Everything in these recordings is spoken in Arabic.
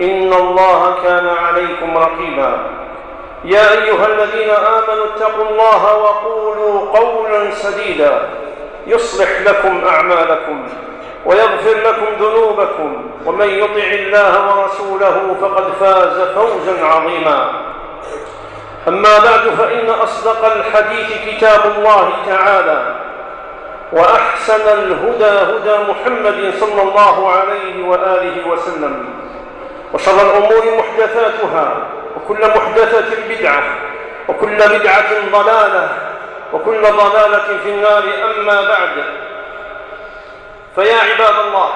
إن الله كان عليكم رقيبا. يا أيها الذين آمنوا اتقوا الله وقولوا قولا سديدا. يصلح لكم أعمالكم ويغفر لكم ذنوبكم. ومن يطع الله ورسوله فقد فاز فوزا عظيما. أما بعد فإن أصدق الحديث كتاب الله تعالى وأحسن الهدى هدى محمد صلى الله عليه وآله وسلم. وشر الأمور محدثاتها وكل محدثة بدعة وكل بدعة ضلالة وكل ضلالة في النار أما بعد. فيا عباد الله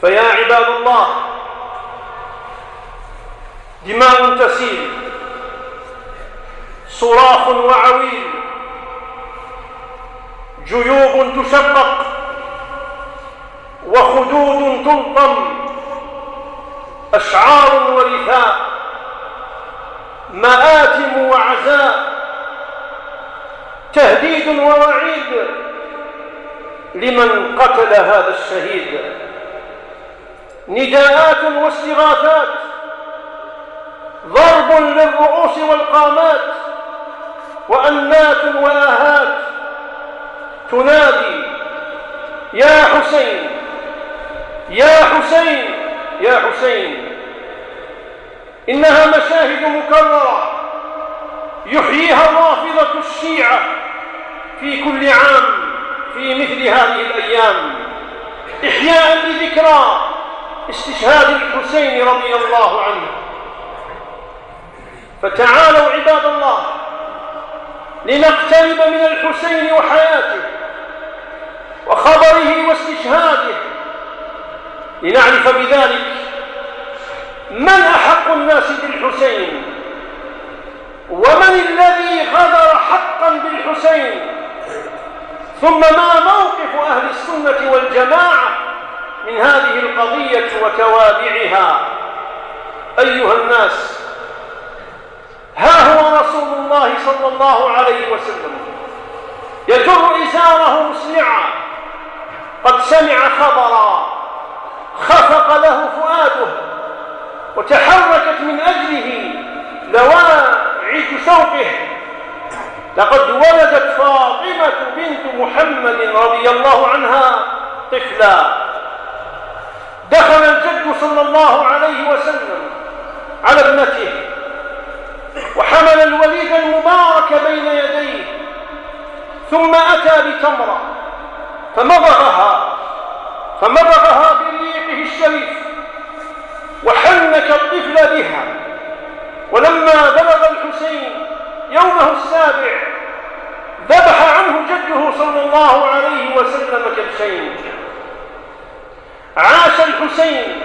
فيا عباد الله دماء تسيل صراخ وعويل جيوب تشقق وخدود تلطم أشعار ورثاء مآتم وعزاء تهديد ووعيد لمن قتل هذا الشهيد. نداءات واستغاثات ضرب للرؤوس والقامات وأنات وآهات. تنادي يا حسين يا حسين يا حسين. إنها مشاهد مكررة. يحييها الرافضة الشيعة في كل عام في مثل هذه الأيام. إحياء لذكرى استشهاد الحسين رضي الله عنه. فتعالوا عباد الله لنقترب من الحسين وحياته وخبره واستشهاده لنعرف بذلك من أحق الناس بالحسين ومن الذي غدر حقا بالحسين ثم ما موقف أهل السنة والجماعة من هذه القضية وتوابعها. أيها الناس ها هو رسول الله صلى الله عليه وسلم. يجر إزاره مسرعا قد سمع خبرا. خفق له فؤاده وتحركت من أجله لواعج شوقه. لقد ولدت فاطمة بنت محمد رضي الله عنها طفلا. دخل الجد صلى الله عليه وسلم على ابنته وحمل الوليد المبارك بين يديه ثم أتى بتمرة فمضغها فمضغها بريقه الشريف وحنك الطفل بها. ولما بلغ الحسين يومه السابع ذبح عنه جده صلى الله عليه وسلم كبشين. عاش الحسين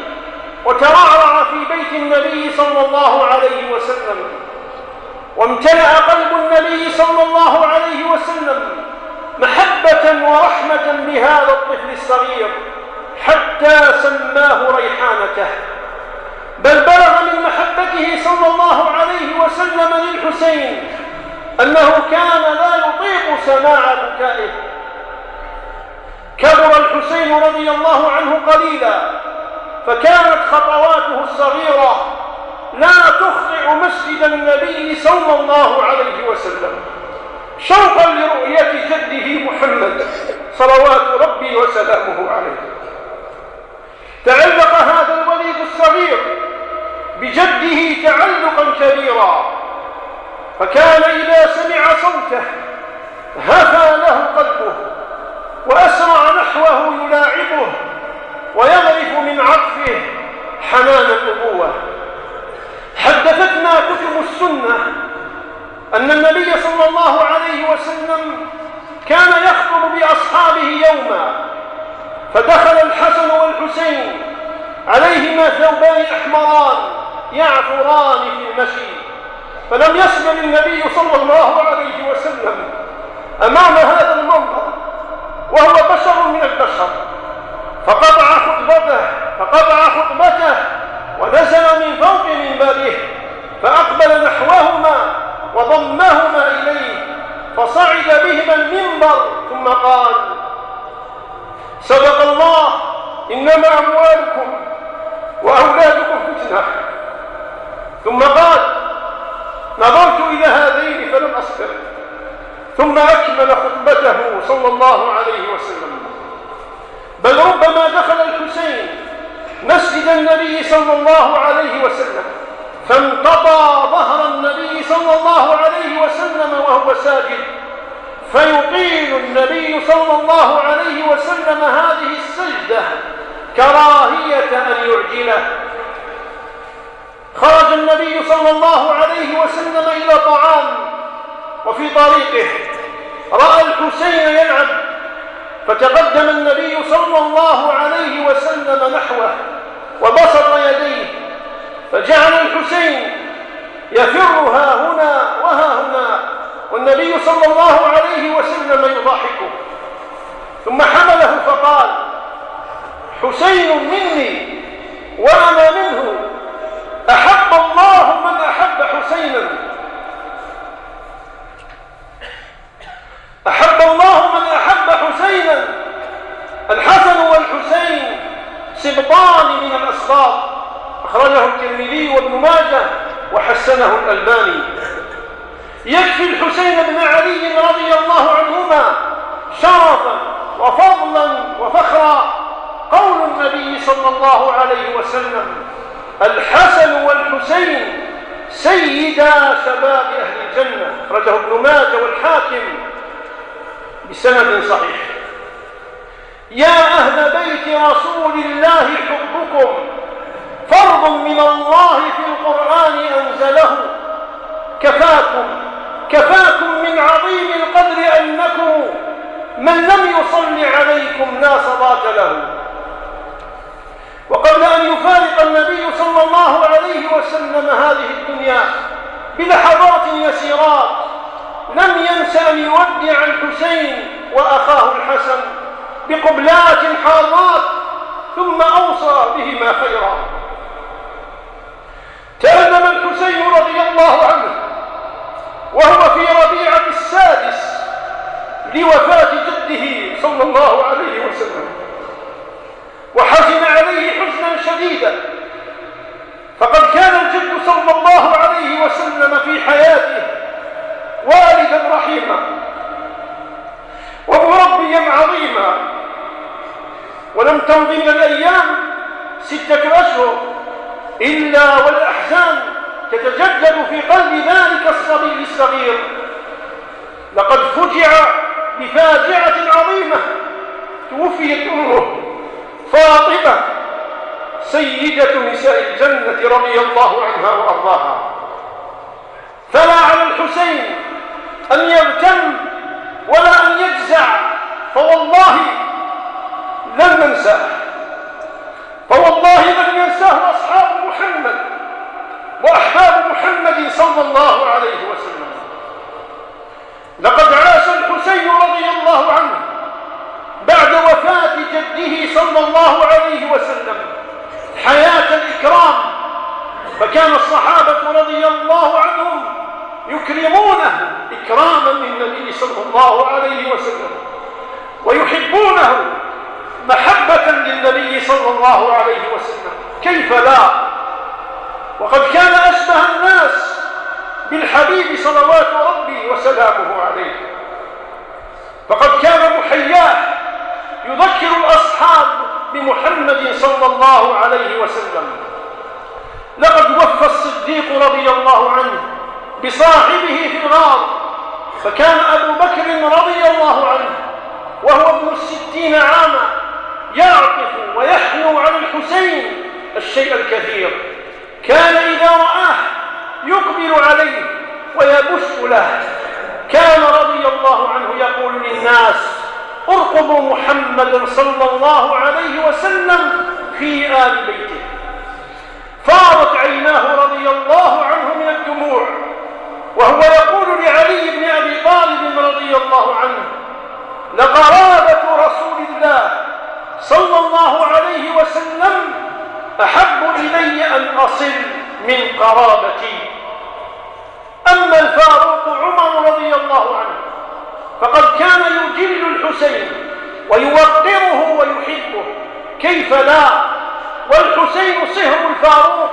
وترعرع في بيت النبي صلى الله عليه وسلم. وامتلأ قلب النبي صلى الله عليه وسلم محبة ورحمة بهذا الطفل الصغير. حتى سماه ريحانته. بل بلغ من محبته صلى الله عليه وسلم للحسين أنه كان لا يطيق سماع بكائه. كبر الحسين رضي الله عنه قليلا فكانت خطواته الصغيرة لا تخطئ مسجد النبي صلى الله عليه وسلم. شوقا لرؤية جده محمد صلوات ربي وسلامه عليه. تعلق هذا الوليد الصغير بجده تعلقا كبيرا فكان إذا سمع صوته هفى له قلبه وأسرع نحوه يلاعبه ويغرف من عطفه حنان الأبوة حدثتنا كتب السنة أن النبي صلى الله عليه وسلم كان يخطب بأصحابه يوماً. فدخل الحسن والحسين عليهما ثوبان أحمران يعثران في المشي فلم يسلم النبي صلى الله عليه وسلم أمام هذا المنظر وهو بشر من البشر. فقطع خطبته فقطع خطبته ونزل من فوق منبره فأقبل نحوهما وضمهما إليه فصعد بهما المنبر ثم قال صدق الله إنما أموالكم وأولادكم فتنة. ثم قال نظرت إلى هذين فلم أصبر ثم أكمل خطبته صلى الله عليه وسلم. بل ربما دخل الحسين مسجد النبي صلى الله عليه وسلم فانقضى ظهر النبي صلى الله عليه وسلم وهو ساجد. فيطيل النبي صلى الله عليه وسلم هذه السجدة كراهية أن يعجله. خرج النبي صلى الله عليه وسلم إلى طعام وفي طريقه. رأى الحسين يلعب. فتقدم النبي صلى الله عليه وسلم نحوه وبسط يديه. فجعل الحسين يفر ها هنا وها هنا. والنبي صلى الله عليه وسلم يضحكه ثم حمله فقال حسين مني وأنا منه. أحب الله من أحب حسينا. أحب الله من أحب حسينا. الحسن والحسين سبطان من الأسباط. أخرجه الترمذي وابن ماجه وحسنه الألباني. يكفي الحسين بن علي رضي الله عنهما شرفا وفضلا وفخرا. قول النبي صلى الله عليه وسلم الحسن والحسين سيدا شباب أهل الجنة. أخرجه ابن ماجه والحاكم بسند صحيح. يا أهل بيت رسول الله حبكم فرض من الله في القرآن أنزله كفاكم. كفاكم من عظيم القدر أنكم من لم يصل عليكم لا صلاة له. وقبل أن يفارق النبي صلى الله عليه وسلم هذه الدنيا بلحظات يسيرات لم ينس أن يودع الحسين وأخاه الحسن بقبلات حارات ثم أوصى بهما خيرا. تألم الحسين رضي الله عنه وهو في ربيعة السادس لوفاة جده صلى الله عليه وسلم. وحزن عليه حزنا شديدا. فقد كان الجد صلى الله عليه وسلم في حياته والدا رحيما ومربيا عظيما. ولم تمض من الأيام ستة أشهر إلا والأحزان تتجدد في قلب ذلك الصبي الصغير. لقد فجع بفاجعة عظيمة توفيت أمه فاطمة سيدة نساء الجنة رضي الله عنها وأرضاها. فلا على الحسين أن يغتم ولا أن يجزع فوالله لن ننساه. فوالله لن ينساه أصحاب محمد. وأحباب محمد صلى الله عليه وسلم. لقد عاش الحسين رضي الله عنه بعد وفاة جده صلى الله عليه وسلم حياة الإكرام. فكان الصحابة رضي الله عنهم يكرمونه إكراما للنبي صلى الله عليه وسلم ويحبونه محبة للنبي صلى الله عليه وسلم. كيف لا؟ وقد كان أشبه الناس بالحبيب صلوات ربي وسلامه عليه. فقد كان محياه يذكر الأصحاب بمحمد صلى الله عليه وسلم. لقد وفى الصديق رضي الله عنه بصاحبه في الغار فكان أبو بكر رضي الله عنه وهو ابن الستين عاما يعطف ويحنو على الحسين الشيء الكثير. كان إذا رآه يقبل عليه ويبش له. كان رضي الله عنه يقول للناس ارقبوا محمدا صلى الله عليه وسلم في آل بيته. فاضت عيناه رضي الله عنه من الدموع وهو يقول لعلي بن أبي طالب رضي الله عنه لقرابة رسول الله صلى الله عليه وسلم أحب إلي أن من قرابتي. أما الفاروق عمر رضي الله عنه فقد كان يجل الحسين ويوقره ويحبه. كيف لا؟ والحسين صهر الفاروق.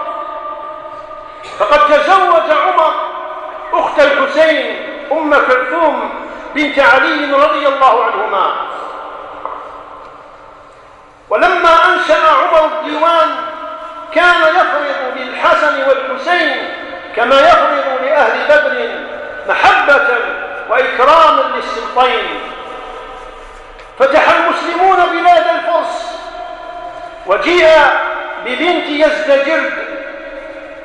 فقد تزوج عمر أخت الحسين أم كلثوم بنت علي رضي الله عنهما. ولما أنشأ عمر الديوان كان يفرض للحسن والحسين كما يفرض لأهل بدر محبة وإكراما للسلطين. فتح المسلمون بلاد الفرس وجيء ببنت يزدجرد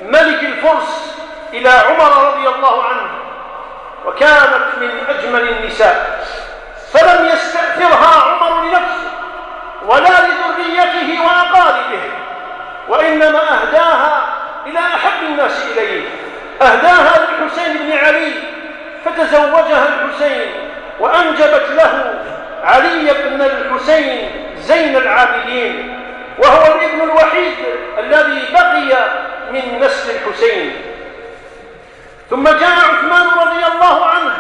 ملك الفرس إلى عمر رضي الله عنه وكانت من أجمل النساء. فلم يستأثرها عمر لنفسه ولا لذريته وأقاربه وإنما أهداها إلى أحب الناس إليه أهداها للحسين بن علي فتزوجها الحسين وأنجبت له علي بن الحسين زين العابدين وهو الابن الوحيد الذي بقي من نسل الحسين ثم جاء عثمان رضي الله عنه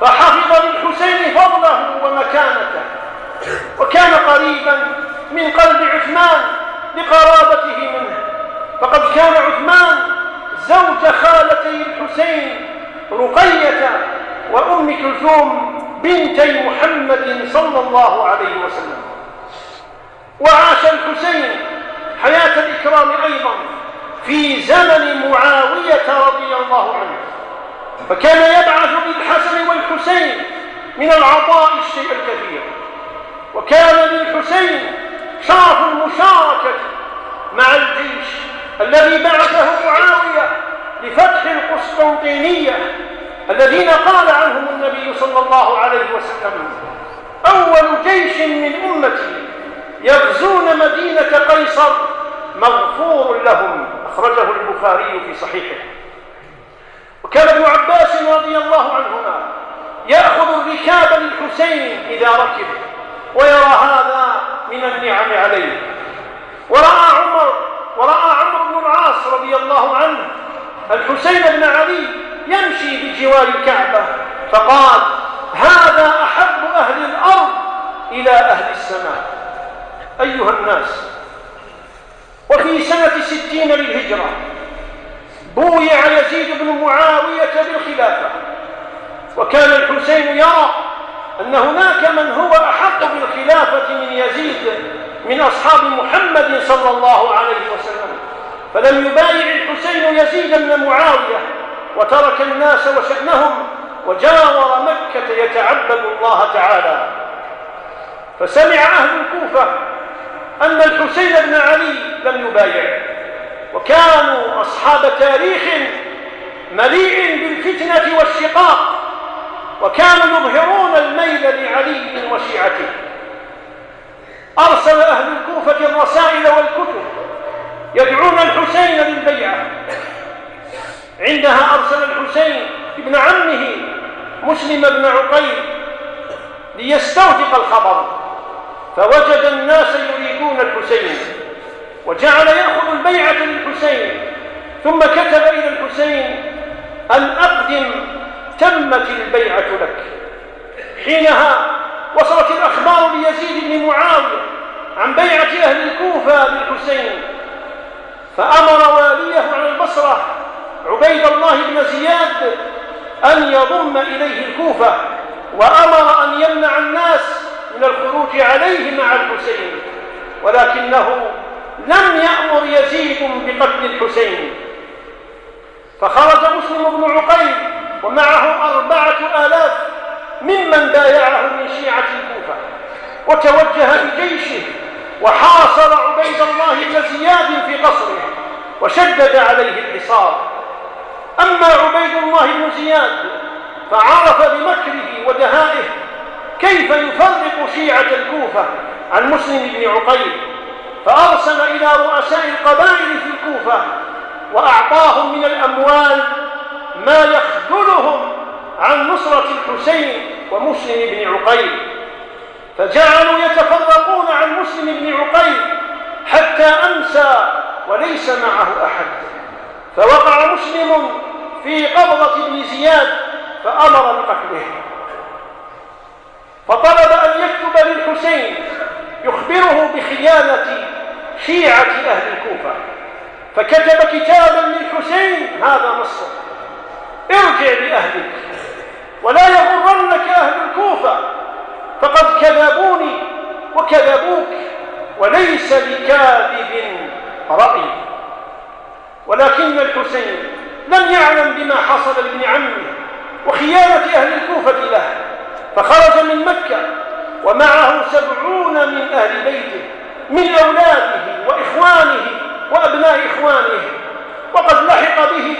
فحفظ للحسين فضله ومكانته وكان قريبا من قلب عثمان لقرابته منه فقد كان عثمان زوج خالتي الحسين رقية وأم كلثوم بنتي محمد صلى الله عليه وسلم وعاش الحسين حياة الإكرام أيضا في زمن معاوية رضي الله عنه فكان يبعث بالحسن والحسين من العطاء الشيء الكثير. وكان للحسين شرف المشاركة مع الجيش الذي بعثه معاوية لفتح القسطنطينية الذين قال عنهم النبي صلى الله عليه وسلم أول جيش من أمتي يغزون مدينة قيصر مغفور لهم أخرجه البخاري في صحيحه. وكان ابن عباس رضي الله عنهما يأخذ الركاب للحسين إذا ركب ويرى هذا من النعم عليه. ورأى عمر ورأى عمرو بن العاص رضي الله عنه الحسين بن علي يمشي بجوار الكعبة فقال هذا أحب أهل الأرض إلى أهل السماء. أيها الناس وفي سنة ستين للهجرة بويع يزيد بن معاوية بالخلافة. وكان الحسين يرى أن هناك من هو أحق بالخلافة من يزيد من أصحاب محمد صلى الله عليه وسلم. فلم يبايع الحسين يزيد بن معاوية وترك الناس وشأنهم وجاور مكة يتعبد الله تعالى. فسمع أهل الكوفة أن الحسين بن علي لم يبايع وكانوا أصحاب تاريخ مليء بالفتنة والشقاق وكانوا يظهرون الميل لعلي وشيعته. أرسل أهل الكوفة الرسائل والكتب يدعون الحسين للبيعة عندها أرسل الحسين ابن عمه مسلم بن عقيل ليستوثق الخبر فوجد الناس يريدون الحسين. وجعل يأخذ البيعة للحسين ثم كتب إلى الحسين أن أقدم تمت البيعة لك. حينها وصلت الأخبار ليزيد بن معاوية عن بيعة أهل الكوفة للحسين فأمر واليه على البصرة عبيد الله بن زياد أن يضم إليه الكوفة وأمر أن يمنع الناس من الخروج عليه مع الحسين ولكنه لم يأمر يزيد بقتل الحسين. فخرج مسلم بن عقيل ومعه أربعة آلاف ممن بايعه من شيعة الكوفة. وتوجه بجيشه وحاصر عبيد الله بن زياد في قصره وشدد عليه الحصار. أما عبيد الله بن زياد فعرف بمكره ودهائه كيف يفرق شيعة الكوفة عن مسلم بن عقيل. فأرسل إلى رؤساء القبائل في الكوفة وأعطاهم من الأموال ما يخذلهم عن نصرة الحسين ومسلم بن عقيل. فجعلوا يتفرقون عن مسلم بن عقيل حتى أمسى وليس معه أحد. فوقع مسلم في قبضة ابن زياد فأمر بقتله. فطلب أن يكتب للحسين يخبره بخيانة شيعة أهل الكوفة. فكتب كتابا للحسين هذا نصه. ارجع لأهلك ولا يغرنك أهل الكوفة. فقد كذبوني وكذبوك وليس لكاذب رأي. ولكن الحسين لم يعلم بما حصل لابن عمه وخيانة أهل الكوفة له. فخرج من مكة ومعه سبعون من أهل بيته من أولاده وإخوانه وأبناء إخوانه. وقد لحق به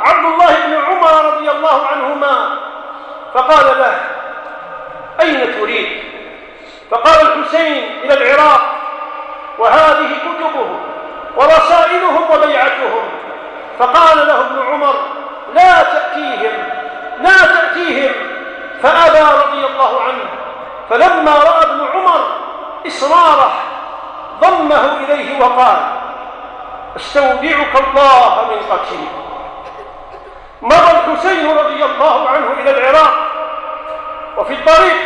عبد الله بن عمر رضي الله عنهما. فقال له أين تريد؟ فقال الحسين إلى العراق وهذه كتبهم ورسائلهم وبيعتهم. فقال له ابن عمر لا تأتيهم لا تأتيهم. فأبى رضي الله عنه فلما رأى ابن عمر إصراره ضمه إليه وقال أستودعك الله من قتل مضى الحسين رضي الله عنه إلى العراق وفي الطريق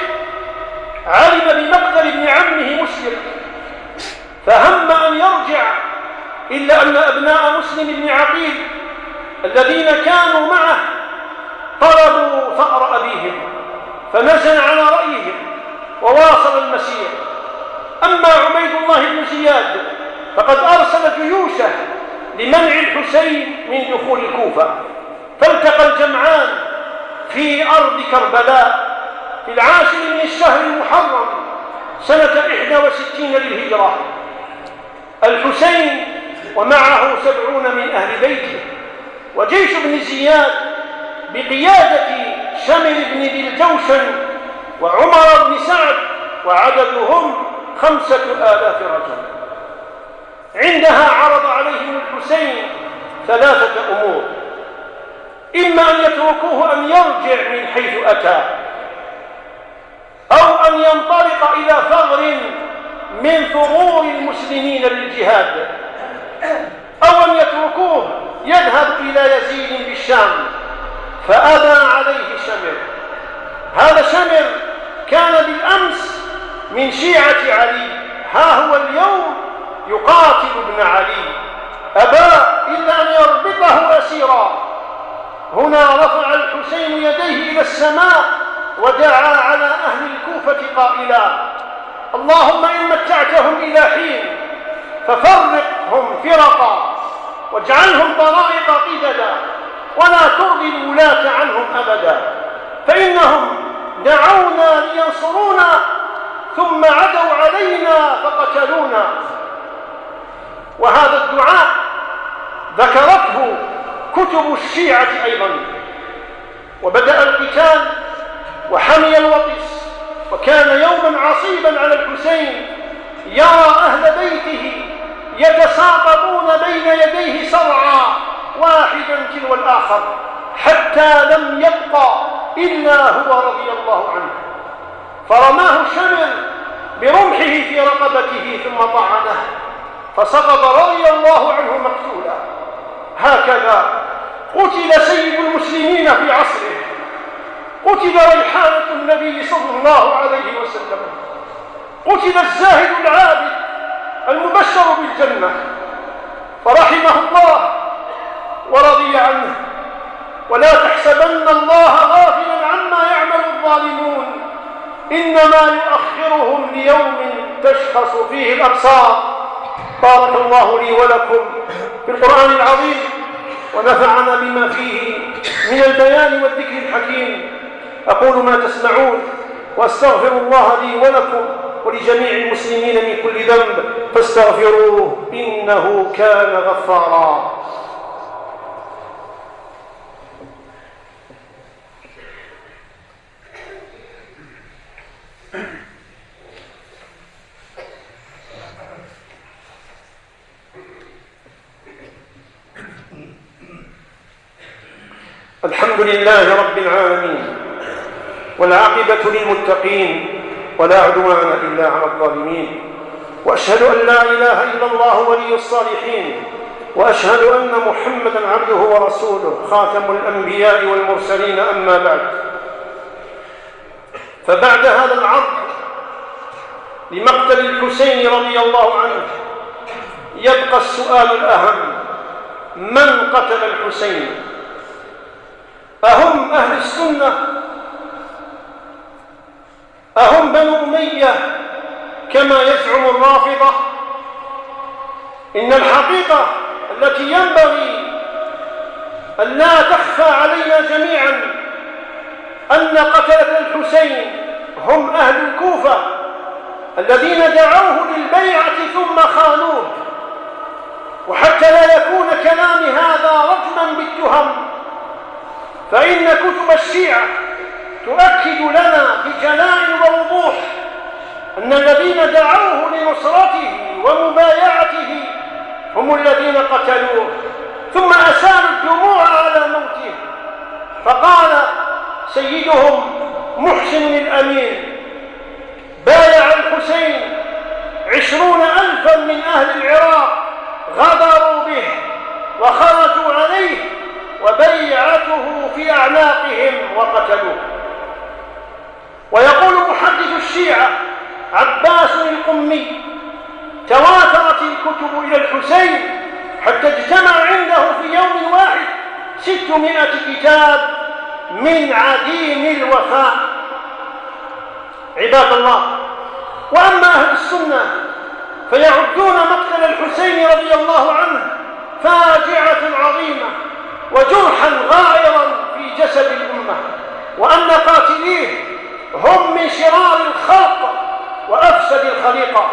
علم بمقتل ابن عمه مسلم فهم أن يرجع إلا أن أبناء مسلم بن عقيل الذين كانوا معه طلبوا ثأر أبيهم فنزل على رأيهم. وواصل المسير. أما عبيد الله بن زياد فقد أرسل جيوشه لمنع الحسين من دخول الكوفة. فالتقى الجمعان في أرض كربلاء في العاشر من الشهر المحرم سنة إحدى وستين للهجرة. الحسين ومعه سبعون من أهل بيته. وجيش ابن زياد بقيادة شمل بن ذي الجوشن وعمر بن سعد وعددهم خمسة آلاف رجل عندها عرض عليهم الحسين ثلاثة أمور. إما أن يتركوه أن يرجع من حيث أتى أو أن ينطلق إلى ثغر من ثغور المسلمين للجهاد أو أن يتركوه يذهب إلى يزيد بالشام فأبى عليه شمر. هذا شمر كان بالأمس من شيعة علي. ها هو اليوم يقاتل ابن علي. أبى إلا أن يربطه أسيرا. هنا رفع الحسين يديه إلى السماء ودعا على أهل الكوفة قائلا اللهم إن متعتهم إلى حين ففرقهم فرقا واجعلهم طرائق قددا ولا ترضي الولاة عنهم أبدا. فإنهم دعونا لينصرونا ثم عدوا علينا فقتلونا. وهذا الدعاء ذكرته كتب الشيعة أيضا. وبدأ القتال وحمي الوطس وكان يوما عصيبا على الحسين. يرى أهل بيته يتساقطون بين يديه صرعا واحدا تلو الآخر. حتى لم يبقى إلا هو رضي الله عنه. فرماه شمر برمحه في رقبته ثم طعنه فسقط رضي الله عنه مقتولا. هكذا قتل سيد المسلمين في عصره. قتل ريحانة النبي صلى الله عليه وسلم. قتل الزاهد العابد المبشر بالجنة. فرحمه الله ورضي عنه. ولا تحسبن الله غافلا عما يعمل الظالمون. إنما يؤخرهم ليوم تشخص فيه الأبصار. بارك الله لي ولكم في القرآن العظيم ونفعنا بما فيه من البيان والذكر الحكيم. أقول ما تسمعون وأستغفر الله لي ولكم ولجميع المسلمين من كل ذنب. فاستغفروه إنه كان غفارا. الحمد لله رب العالمين والعاقبة للمتقين ولا عدوان إلا على الظالمين وأشهد أن لا إله إلا الله ولي الصالحين وأشهد أن محمدا عبده ورسوله خاتم الأنبياء والمرسلين أما بعد. فبعد هذا العرض لمقتل الحسين رضي الله عنه يبقى السؤال الأهم من قتل الحسين؟ أهم أهل السنة أهم بنو أمية كما يزعم الرافضة. إن الحقيقة التي ينبغي أن لا تخفى علينا جميعا أن قتلة الحسين هم أهل الكوفة الذين دعوه للبيعة ثم خانوه وحتى لا يكون كلام هذا فإن كتب الشيعة تؤكد لنا بجلاء ووضوح أن الذين دعوه لنصرته ومبايعته هم الذين قتلوه ثم أسالوا الدموع على موته. فقال سيدهم محسن الأمين بايع الحسين عشرون ألفا من أهل العراق غدروا به وخرجوا عليه وبيعته في أعناقهم وقتلوه. ويقول محدث الشيعة عباس القمي تواترت الكتب إلى الحسين حتى اجتمع عنده في يوم واحد ستمائة كتاب من عديم الوفاء. عباد الله وأما أهل السنة فيعدون مقتل الحسين رضي الله عنه فاجعة عظيمة. وجرحا غائرا في جسد الأمة وأن قاتليه هم من شرار الخلق وأفسد الخليقة.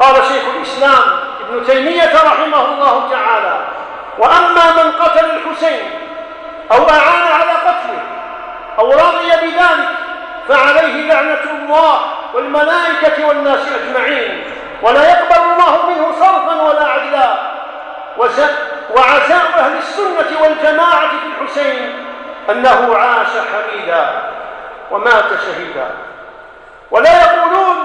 قال شيخ الإسلام ابن تيمية رحمه الله تعالى وأما من قتل الحسين أو أعان على قتله أو رضي بذلك فعليه لعنة الله والملائكة والناس أجمعين ولا يقبل الله منه صرفا ولا عدلا. وعزاء أهل السنة والجماعة في الحسين أنه عاش حميدا ومات شهيدا. ولا يقولون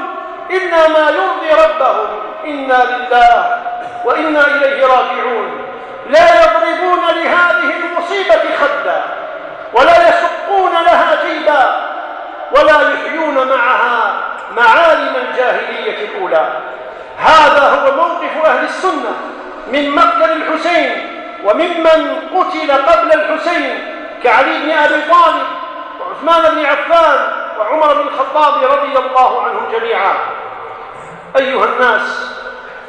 إنا ما يرضي ربهم إنا لله وإنا إليه راجعون. لا يضربون لهذه المصيبة خدا ولا يشقون لها جيبا ولا يحيون معها معالم الجاهلية الأولى. هذا هو موقف أهل السنة. من مقتل الحسين وممن قتل قبل الحسين كعلي بن أبي طالب وعثمان بن عفان وعمر بن الخطاب رضي الله عنهم جميعا. أيها الناس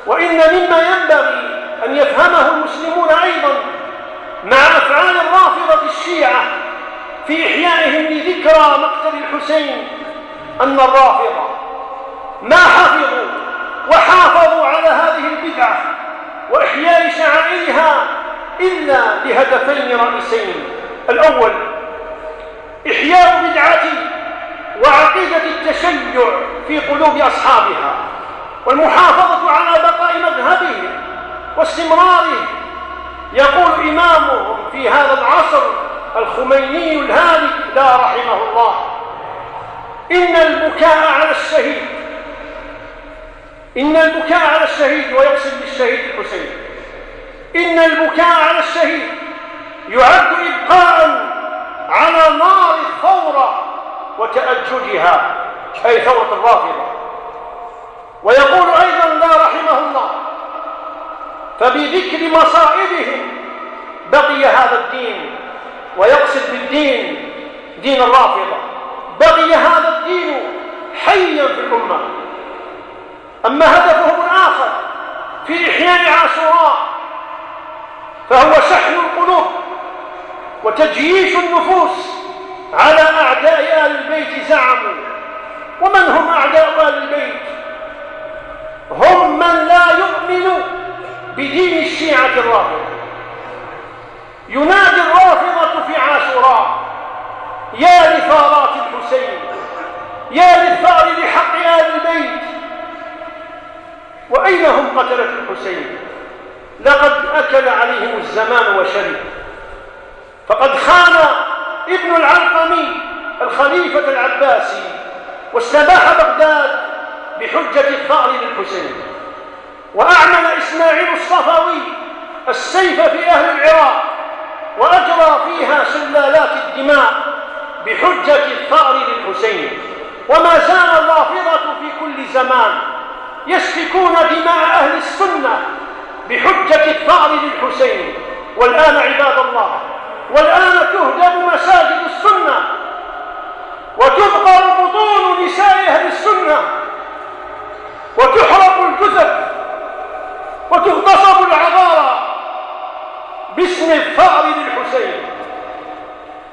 وإن مما ينبغي أن يفهمه المسلمون أيضا مع أفعال الرافضة الشيعة في إحيائهم لذكرى مقتل الحسين أن الرافضة ما حفظوا وحافظوا على هذه البدعة وإحياء شعائرها إلا لهدفين رئيسين. الأول إحياء بدعة وعقيدة التشيع في قلوب أصحابها والمحافظة على بقاء مذهبهم واستمراره. يقول إمامهم في هذا العصر الخميني الهالك لا رحمه الله إن البكاء على الشهيد إن البكاء على الشهيد ويقصد بالشهيد الحسين. إن البكاء على الشهيد يعد إبقاء على نار الثورة وتأججها أي ثورة الرافضة. ويقول أيضا لا رحمه الله فبذكر مصائبهم بقي هذا الدين ويقصد بالدين دين الرافضة. بقي هذا الدين حيا في الأمة. أما هدفهم الآخر في إحياء عاشوراء فهو شحن القلوب وتجييش النفوس على أعداء آل البيت زعموا. ومن هم أعداء آل البيت؟ هم من لا يؤمن بدين الشيعة الرافضة. ينادي الرافضة في عاشوراء يا لثارات الحسين يا للثار لحق آل البيت وأين هم قتلة الحسين؟ لقد أكل عليهم الزمان وشرب. فقد خان ابن العلقمي الخليفة العباسي واستباح بغداد بحجة الثأر للحسين. وأعمل إسماعيل الصفوي السيف في أهل العراق وأجرى فيها سلالات الدماء بحجة الثأر للحسين. وما زال الرافضة في كل زمان يسفكون دماء أهل السنة بحجة الثأر للحسين. والآن عباد الله والآن تهدم مساجد السنة وتبقر بطون نساء أهل السنة وتحرق الجثث وتغتصب العذارى باسم الثأر للحسين.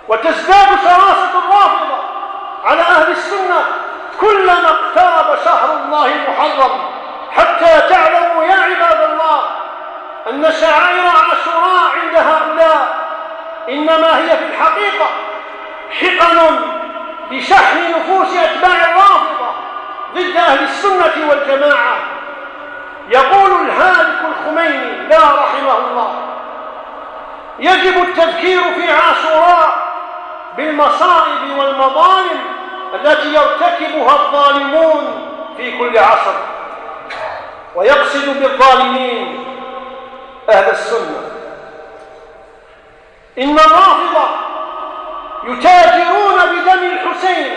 وتزداد شراسة الرافضة على أهل السنة كلما اقترب شهر الله المحرم حتى تعلموا يا عباد الله أن شعائر عاشوراء عند هؤلاء إنما هي في الحقيقة حقن لشحن نفوس أتباع الرافضة ضد أهل السنة والجماعة. يقول الهالك الخميني لا رحمه الله يجب التذكير في عاشوراء بالمصائب والمظالم التي يرتكبها الظالمون في كل عصر ويقصد بالظالمين أهل السنة. إن الرافضة يتاجرون بدم الحسين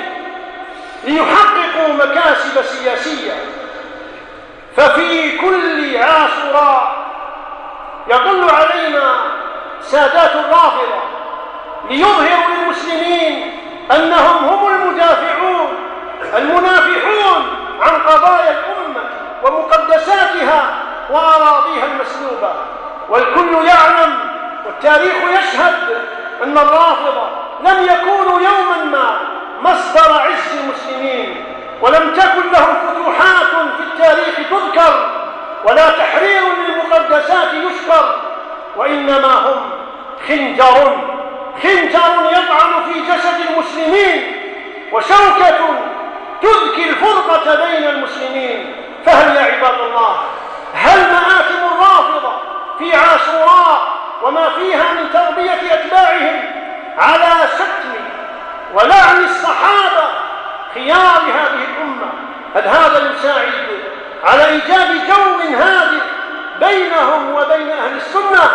ليحققوا مكاسب سياسية. ففي كل عاشوراء يطل علينا سادات الرافضة ليظهروا للمسلمين أنهم هم المدافعون المنافحون عن قضايا الأمة ومقدساتها وأراضيها المسلوبة. والكل يعلم والتاريخ يشهد أن الرافضة لم يكونوا يوما ما مصدر عز المسلمين ولم تكن لهم فتوحات في التاريخ تذكر ولا تحرير للمقدسات يشكر وإنما هم خنجر خنجر يطعن في جسد المسلمين وشوكة تذكي الفرقة بين المسلمين. فهل يا عباد الله هل مآتم الرافضة في عاشوراء وما فيها من تربية أتباعهم على شتم ولعن الصحابة خيار هذه الأمة؟ هل هذا يساعد على إيجاد جو هادئ بينهم وبين أهل السنة؟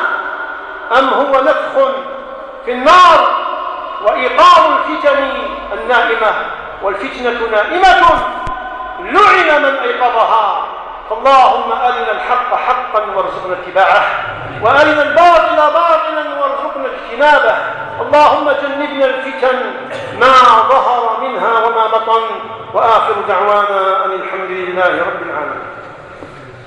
أم هو نفخ في النار وإيقاظ الفتن النائمة والفتنة نائمة لعن من أيقظها. فاللهم أرنا الحق حقا وارزقنا اتباعه وأرنا الباطل باطلا وارزقنا اجتنابه. اللهم جنبنا الفتن ما ظهر منها وما بطن. وآخر دعوانا أن الحمد لله رب العالمين.